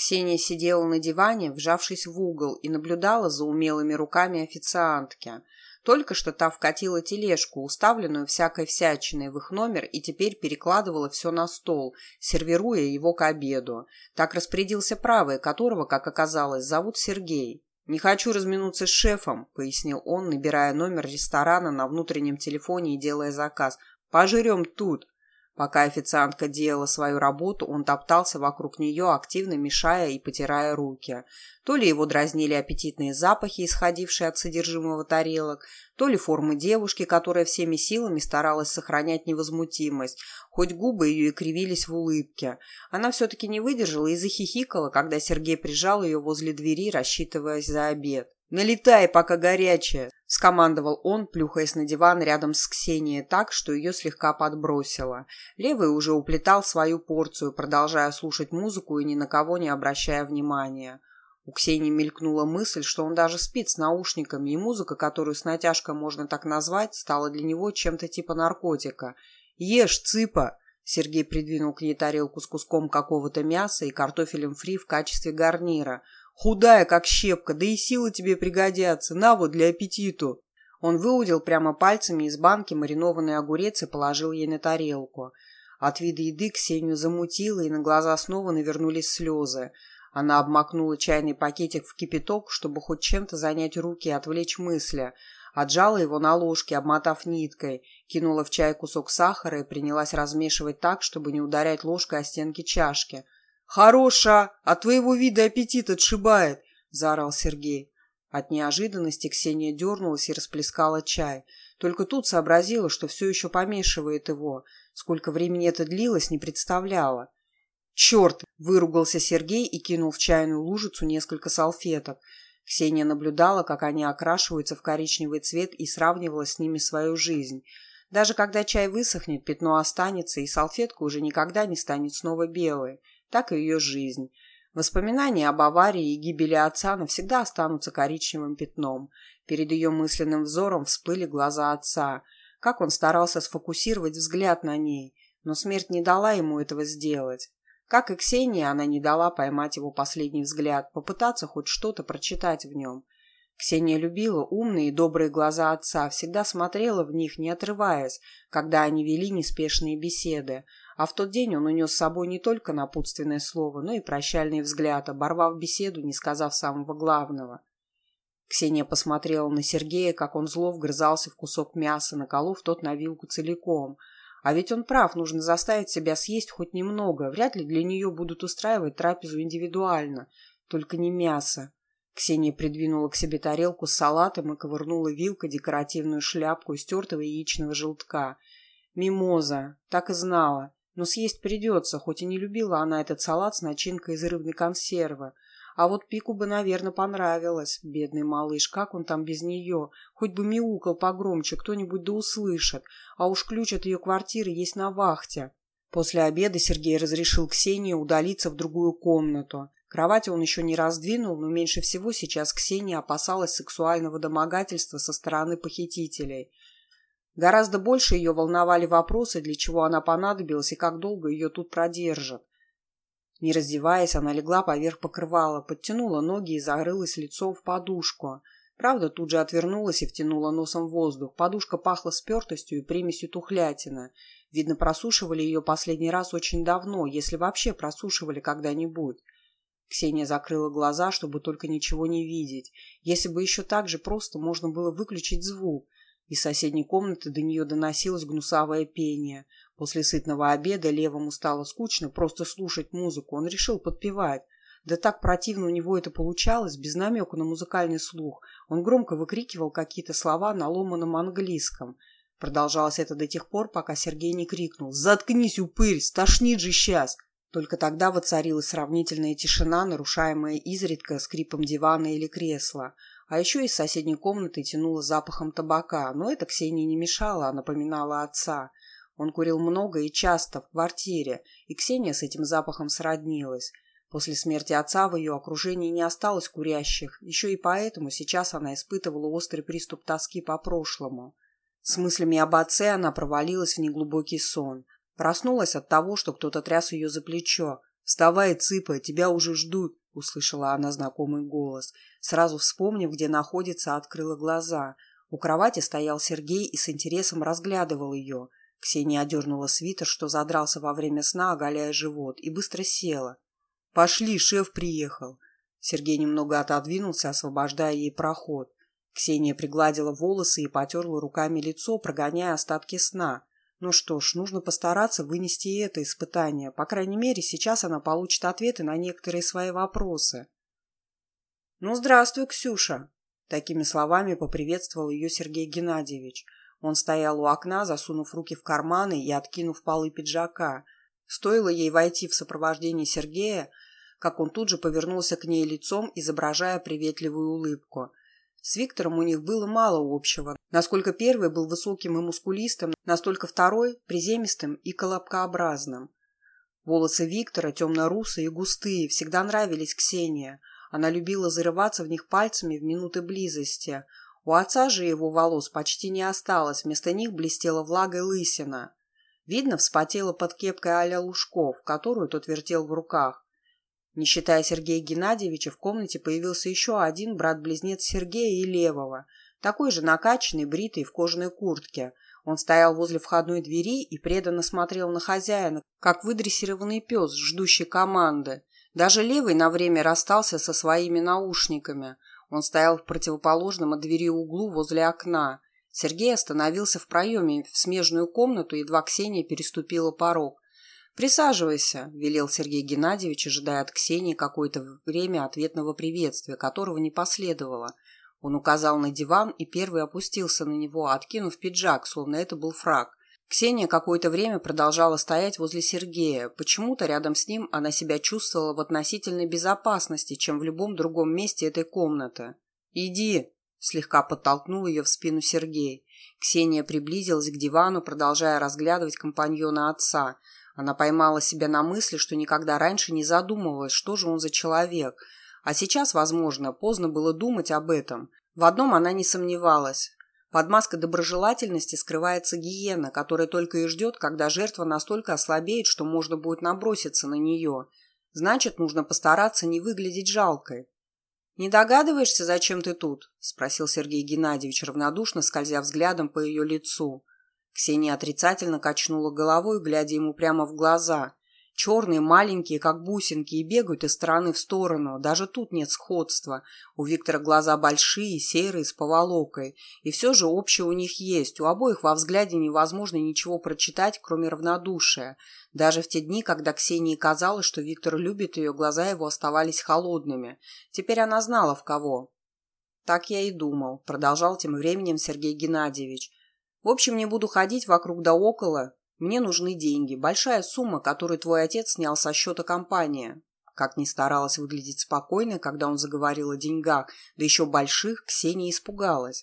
Ксения сидела на диване, вжавшись в угол, и наблюдала за умелыми руками официантки. Только что та вкатила тележку, уставленную всякой всячиной в их номер, и теперь перекладывала все на стол, сервируя его к обеду. Так распорядился правый, которого, как оказалось, зовут Сергей. «Не хочу разминуться с шефом», — пояснил он, набирая номер ресторана на внутреннем телефоне и делая заказ. «Пожрем тут». Пока официантка делала свою работу, он топтался вокруг нее, активно мешая и потирая руки. То ли его дразнили аппетитные запахи, исходившие от содержимого тарелок, то ли формы девушки, которая всеми силами старалась сохранять невозмутимость, хоть губы ее и кривились в улыбке. Она все-таки не выдержала и захихикала, когда Сергей прижал ее возле двери, рассчитываясь за обед. «Налетай, пока горячая!» — скомандовал он, плюхаясь на диван рядом с Ксенией так, что ее слегка подбросило. Левый уже уплетал свою порцию, продолжая слушать музыку и ни на кого не обращая внимания. У Ксении мелькнула мысль, что он даже спит с наушниками, и музыка, которую с натяжкой можно так назвать, стала для него чем-то типа наркотика. «Ешь, цыпа!» Сергей придвинул к ней тарелку с куском какого-то мяса и картофелем фри в качестве гарнира – Худая, как щепка, да и силы тебе пригодятся. На вот для аппетиту. Он выудил прямо пальцами из банки маринованный огурец и положил ей на тарелку. От вида еды Ксению замутило, и на глаза снова навернулись слезы. Она обмакнула чайный пакетик в кипяток, чтобы хоть чем-то занять руки и отвлечь мысли. Отжала его на ложке, обмотав ниткой, кинула в чай кусок сахара и принялась размешивать так, чтобы не ударять ложкой о стенки чашки – «Хороша! От твоего вида аппетит отшибает!» – заорал Сергей. От неожиданности Ксения дернулась и расплескала чай. Только тут сообразила, что все еще помешивает его. Сколько времени это длилось, не представляла. «Черт!» – выругался Сергей и кинул в чайную лужицу несколько салфеток. Ксения наблюдала, как они окрашиваются в коричневый цвет и сравнивала с ними свою жизнь. Даже когда чай высохнет, пятно останется, и салфетка уже никогда не станет снова белой так и ее жизнь. Воспоминания об аварии и гибели отца навсегда останутся коричневым пятном. Перед ее мысленным взором всплыли глаза отца. Как он старался сфокусировать взгляд на ней, но смерть не дала ему этого сделать. Как и Ксения, она не дала поймать его последний взгляд, попытаться хоть что-то прочитать в нем. Ксения любила умные и добрые глаза отца, всегда смотрела в них, не отрываясь, когда они вели неспешные беседы, а в тот день он унес с собой не только напутственное слово, но и прощальный взгляд, оборвав беседу, не сказав самого главного. Ксения посмотрела на Сергея, как он зло вгрызался в кусок мяса, наколов тот на вилку целиком. А ведь он прав, нужно заставить себя съесть хоть немного. Вряд ли для нее будут устраивать трапезу индивидуально. Только не мясо. Ксения придвинула к себе тарелку с салатом и ковырнула вилкой декоративную шляпку из тертого яичного желтка. Мимоза. Так и знала. Но съесть придется, хоть и не любила она этот салат с начинкой из рыбной консервы. А вот Пику бы, наверное, понравилось. Бедный малыш, как он там без нее? Хоть бы мяукал погромче, кто-нибудь да услышит. А уж ключ от ее квартиры есть на вахте. После обеда Сергей разрешил Ксении удалиться в другую комнату. Кровать он еще не раздвинул, но меньше всего сейчас Ксения опасалась сексуального домогательства со стороны похитителей. Гораздо больше ее волновали вопросы, для чего она понадобилась и как долго ее тут продержат. Не раздеваясь, она легла поверх покрывала, подтянула ноги и зарылась лицом в подушку. Правда, тут же отвернулась и втянула носом воздух. Подушка пахла спертостью и примесью тухлятины. Видно, просушивали ее последний раз очень давно, если вообще просушивали когда-нибудь. Ксения закрыла глаза, чтобы только ничего не видеть. Если бы еще так же просто можно было выключить звук – из соседней комнаты до нее доносилось гнусавое пение. После сытного обеда левому стало скучно просто слушать музыку. Он решил подпевать. Да так противно у него это получалось, без намека на музыкальный слух. Он громко выкрикивал какие-то слова на ломаном английском. Продолжалось это до тех пор, пока Сергей не крикнул «Заткнись, упырь! Стошнит же сейчас!» Только тогда воцарилась сравнительная тишина, нарушаемая изредка скрипом дивана или кресла. А еще из соседней комнаты тянуло запахом табака, но это Ксении не мешало, а напоминала отца. Он курил много и часто в квартире, и Ксения с этим запахом сроднилась. После смерти отца в ее окружении не осталось курящих, еще и поэтому сейчас она испытывала острый приступ тоски по прошлому. С мыслями об отце она провалилась в неглубокий сон. Проснулась от того, что кто-то тряс ее за плечо. «Вставай, цыпа, тебя уже ждут!» — услышала она знакомый голос. Сразу вспомнив, где находится, открыла глаза. У кровати стоял Сергей и с интересом разглядывал ее. Ксения одернула свитер, что задрался во время сна, оголяя живот, и быстро села. «Пошли, шеф приехал!» Сергей немного отодвинулся, освобождая ей проход. Ксения пригладила волосы и потерла руками лицо, прогоняя остатки сна. Ну что ж, нужно постараться вынести это испытание. По крайней мере, сейчас она получит ответы на некоторые свои вопросы. «Ну, здравствуй, Ксюша!» Такими словами поприветствовал ее Сергей Геннадьевич. Он стоял у окна, засунув руки в карманы и откинув полы пиджака. Стоило ей войти в сопровождении Сергея, как он тут же повернулся к ней лицом, изображая приветливую улыбку. С Виктором у них было мало общего. Насколько первый был высоким и мускулистым, настолько второй – приземистым и колобкообразным. Волосы Виктора, темно-русые и густые, всегда нравились Ксении. Она любила зарываться в них пальцами в минуты близости. У отца же его волос почти не осталось, вместо них блестела влагой лысина. Видно, вспотела под кепкой Аля Лужков, которую тот вертел в руках. Не считая Сергея Геннадьевича, в комнате появился еще один брат-близнец Сергея и Левого, такой же накачанный, бритый, в кожаной куртке. Он стоял возле входной двери и преданно смотрел на хозяина, как выдрессированный пес, ждущий команды. Даже Левый на время расстался со своими наушниками. Он стоял в противоположном от двери углу возле окна. Сергей остановился в проеме в смежную комнату, едва Ксения переступила порог. «Присаживайся», – велел Сергей Геннадьевич, ожидая от Ксении какое-то время ответного приветствия, которого не последовало. Он указал на диван и первый опустился на него, откинув пиджак, словно это был фраг. Ксения какое-то время продолжала стоять возле Сергея. Почему-то рядом с ним она себя чувствовала в относительной безопасности, чем в любом другом месте этой комнаты. «Иди!» – слегка подтолкнул ее в спину Сергей. Ксения приблизилась к дивану, продолжая разглядывать компаньона отца – она поймала себя на мысли, что никогда раньше не задумывалась, что же он за человек. А сейчас, возможно, поздно было думать об этом. В одном она не сомневалась. Под маской доброжелательности скрывается гиена, которая только и ждет, когда жертва настолько ослабеет, что можно будет наброситься на нее. Значит, нужно постараться не выглядеть жалкой. «Не догадываешься, зачем ты тут?» – спросил Сергей Геннадьевич равнодушно, скользя взглядом по ее лицу. Ксения отрицательно качнула головой, глядя ему прямо в глаза. Черные, маленькие, как бусинки, и бегают из стороны в сторону. Даже тут нет сходства. У Виктора глаза большие, серые, с поволокой. И все же общее у них есть. У обоих во взгляде невозможно ничего прочитать, кроме равнодушия. Даже в те дни, когда Ксении казалось, что Виктор любит ее, глаза его оставались холодными. Теперь она знала, в кого. «Так я и думал», — продолжал тем временем Сергей Геннадьевич. В общем, не буду ходить вокруг да около. Мне нужны деньги. Большая сумма, которую твой отец снял со счета компании. Как ни старалась выглядеть спокойно, когда он заговорил о деньгах, да еще больших, Ксения испугалась.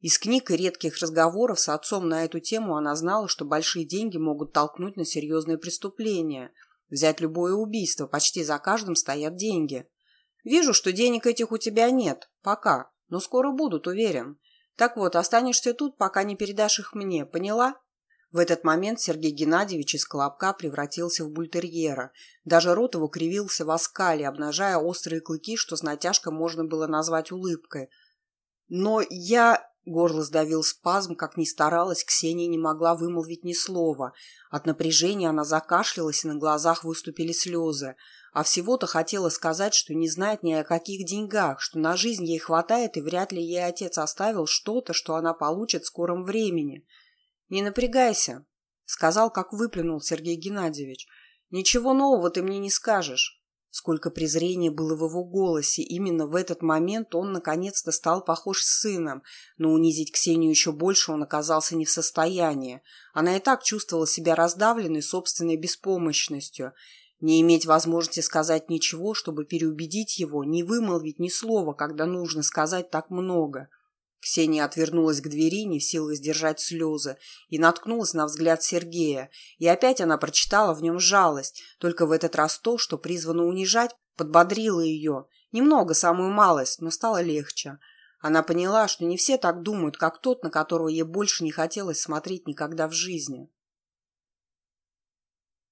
Из книг и редких разговоров с отцом на эту тему она знала, что большие деньги могут толкнуть на серьезные преступления. Взять любое убийство, почти за каждым стоят деньги. Вижу, что денег этих у тебя нет. Пока. Но скоро будут, уверен. Так вот, останешься тут, пока не передашь их мне, поняла?» В этот момент Сергей Геннадьевич из колобка превратился в бультерьера. Даже рот его кривился в оскале, обнажая острые клыки, что с натяжкой можно было назвать улыбкой. «Но я...» — горло сдавил спазм, как ни старалась, Ксения не могла вымолвить ни слова. От напряжения она закашлялась, и на глазах выступили слезы. А всего-то хотела сказать, что не знает ни о каких деньгах, что на жизнь ей хватает и вряд ли ей отец оставил что-то, что она получит в скором времени. «Не напрягайся», — сказал, как выплюнул Сергей Геннадьевич. «Ничего нового ты мне не скажешь». Сколько презрения было в его голосе. Именно в этот момент он наконец-то стал похож с сыном, но унизить Ксению еще больше он оказался не в состоянии. Она и так чувствовала себя раздавленной собственной беспомощностью. Не иметь возможности сказать ничего, чтобы переубедить его, не вымолвить ни слова, когда нужно сказать так много. Ксения отвернулась к двери, не в силах сдержать слезы, и наткнулась на взгляд Сергея. И опять она прочитала в нем жалость, только в этот раз то, что призвано унижать, подбодрило ее. Немного, самую малость, но стало легче. Она поняла, что не все так думают, как тот, на которого ей больше не хотелось смотреть никогда в жизни.